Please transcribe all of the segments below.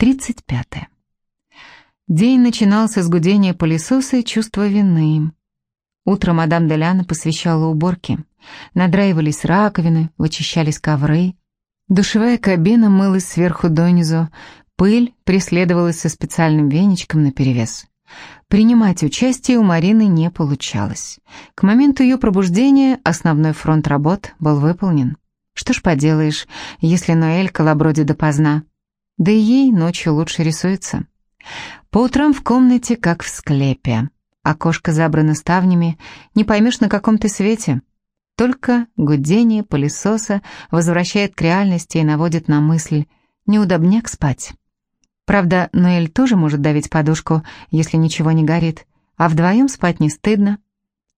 35. День начинался с гудения пылесоса и чувства вины. Утро мадам Деляна посвящала уборке. Надраивались раковины, вычищались ковры. Душевая кабина мылась сверху донизу, пыль преследовалась со специальным веничком наперевес. Принимать участие у Марины не получалось. К моменту ее пробуждения основной фронт работ был выполнен. Что ж поделаешь, если Ноэль колобродит допоздна. Да и ей ночью лучше рисуется. По утрам в комнате, как в склепе. Окошко забрано ставнями, не поймешь, на каком ты свете. Только гудение пылесоса возвращает к реальности и наводит на мысль «неудобняк спать». Правда, Ноэль тоже может давить подушку, если ничего не горит, а вдвоем спать не стыдно.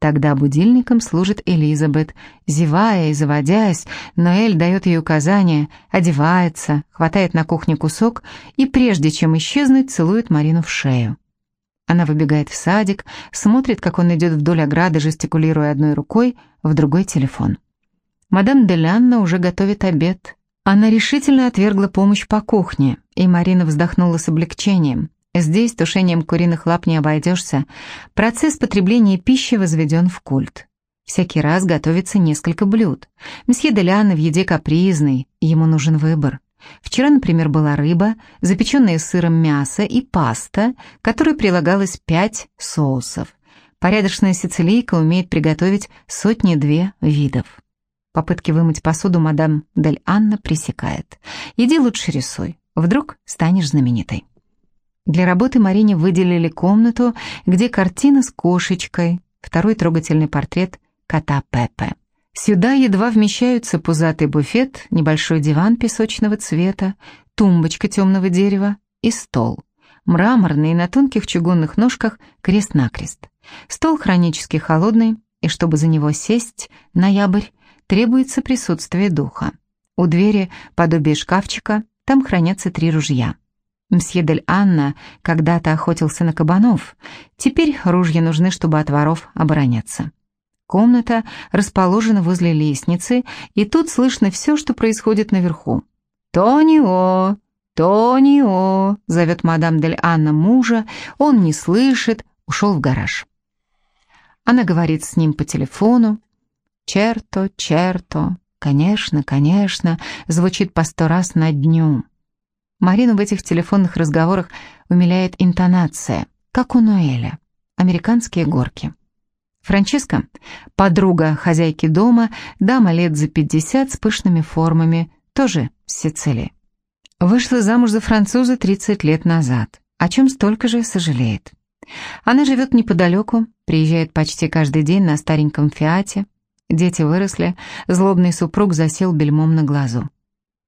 Тогда будильником служит Элизабет. Зевая и заводясь, Ноэль дает ей указания, одевается, хватает на кухне кусок и, прежде чем исчезнуть, целует Марину в шею. Она выбегает в садик, смотрит, как он идет вдоль ограды, жестикулируя одной рукой, в другой телефон. Мадам Делянна уже готовит обед. Она решительно отвергла помощь по кухне, и Марина вздохнула с облегчением. Здесь тушением куриных лап не обойдешься. Процесс потребления пищи возведен в культ. Всякий раз готовится несколько блюд. Месье Деляна в еде капризный, ему нужен выбор. Вчера, например, была рыба, запеченное сыром мясо и паста, которой прилагалось пять соусов. Порядочная сицилийка умеет приготовить сотни-две видов. Попытки вымыть посуду мадам Дель Анна пресекает. Иди лучше рисуй, вдруг станешь знаменитой. Для работы Марине выделили комнату, где картина с кошечкой, второй трогательный портрет кота Пепе. Сюда едва вмещаются пузатый буфет, небольшой диван песочного цвета, тумбочка темного дерева и стол. Мраморный на тонких чугунных ножках крест-накрест. Стол хронически холодный, и чтобы за него сесть, ноябрь, требуется присутствие духа. У двери подобие шкафчика, там хранятся три ружья. Мсье Дель Анна когда-то охотился на кабанов. Теперь ружья нужны, чтобы от воров обороняться. Комната расположена возле лестницы, и тут слышно все, что происходит наверху. «Тонио! Тонио!» — зовет мадам Дель Анна мужа, он не слышит, ушел в гараж. Она говорит с ним по телефону. «Черто, черто!» «Конечно, конечно!» — звучит по сто раз на дню. Марину в этих телефонных разговорах умиляет интонация, как у Ноэля. Американские горки. Франческа, подруга хозяйки дома, дама лет за 50 с пышными формами, тоже с Сицилии. Вышла замуж за француза 30 лет назад, о чем столько же сожалеет. Она живет неподалеку, приезжает почти каждый день на стареньком «Фиате». Дети выросли, злобный супруг засел бельмом на глазу.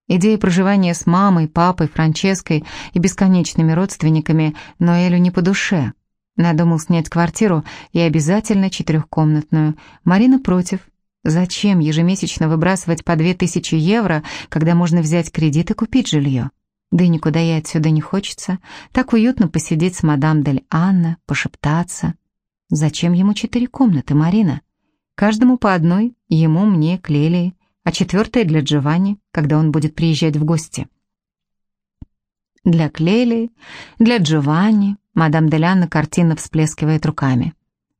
Идея проживания с мамой, папой, Франческой и бесконечными родственниками Ноэлю не по душе. Надумал снять квартиру и обязательно четырехкомнатную. Марина против. Зачем ежемесячно выбрасывать по две тысячи евро, когда можно взять кредит и купить жилье? Да и никуда ей отсюда не хочется. Так уютно посидеть с мадам Дель Анна, пошептаться. Зачем ему четыре комнаты, Марина? Каждому по одной, ему, мне, Клелии а четвертая для Джованни, когда он будет приезжать в гости. Для Клели, для Джованни, мадам Деляна картина всплескивает руками.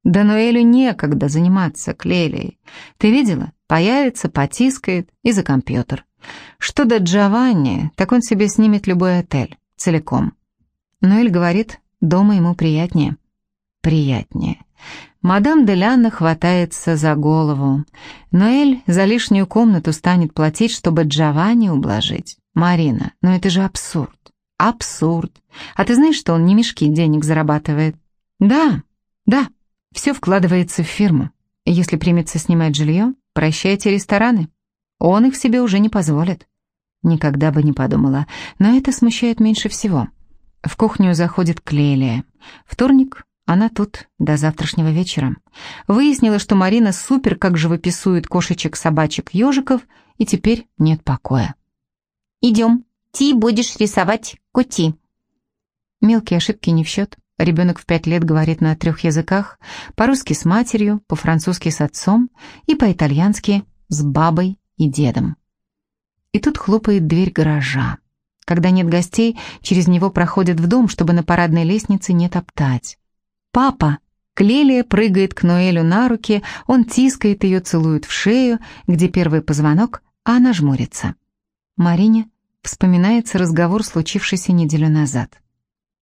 Да Ноэлю некогда заниматься Клелией. Ты видела? Появится, потискает и за компьютер. Что до Джованни, так он себе снимет любой отель, целиком. Ноэль говорит, дома ему приятнее. Приятнее. Мадам Делянна хватается за голову. Ноэль за лишнюю комнату станет платить, чтобы Джованни ублажить. Марина, ну это же абсурд. Абсурд. А ты знаешь, что он не мешки денег зарабатывает? Да, да, все вкладывается в фирму. Если примется снимать жилье, прощайте рестораны. Он их себе уже не позволит. Никогда бы не подумала, но это смущает меньше всего. В кухню заходит Клелия. Вторник, она тут до завтрашнего вечера. Выяснила, что Марина супер как живописует кошечек, собачек, ежиков, и теперь нет покоя. «Идем, ты будешь рисовать кути». Мелкие ошибки не в счет. Ребенок в пять лет говорит на трех языках, по-русски с матерью, по-французски с отцом и по-итальянски с бабой и дедом. И тут хлопает дверь гаража. Когда нет гостей, через него проходят в дом, чтобы на парадной лестнице не топтать. «Папа!» Клелия прыгает к Ноэлю на руки, он тискает ее, целует в шею, где первый позвонок, а она жмурится. Марине вспоминается разговор, случившийся неделю назад.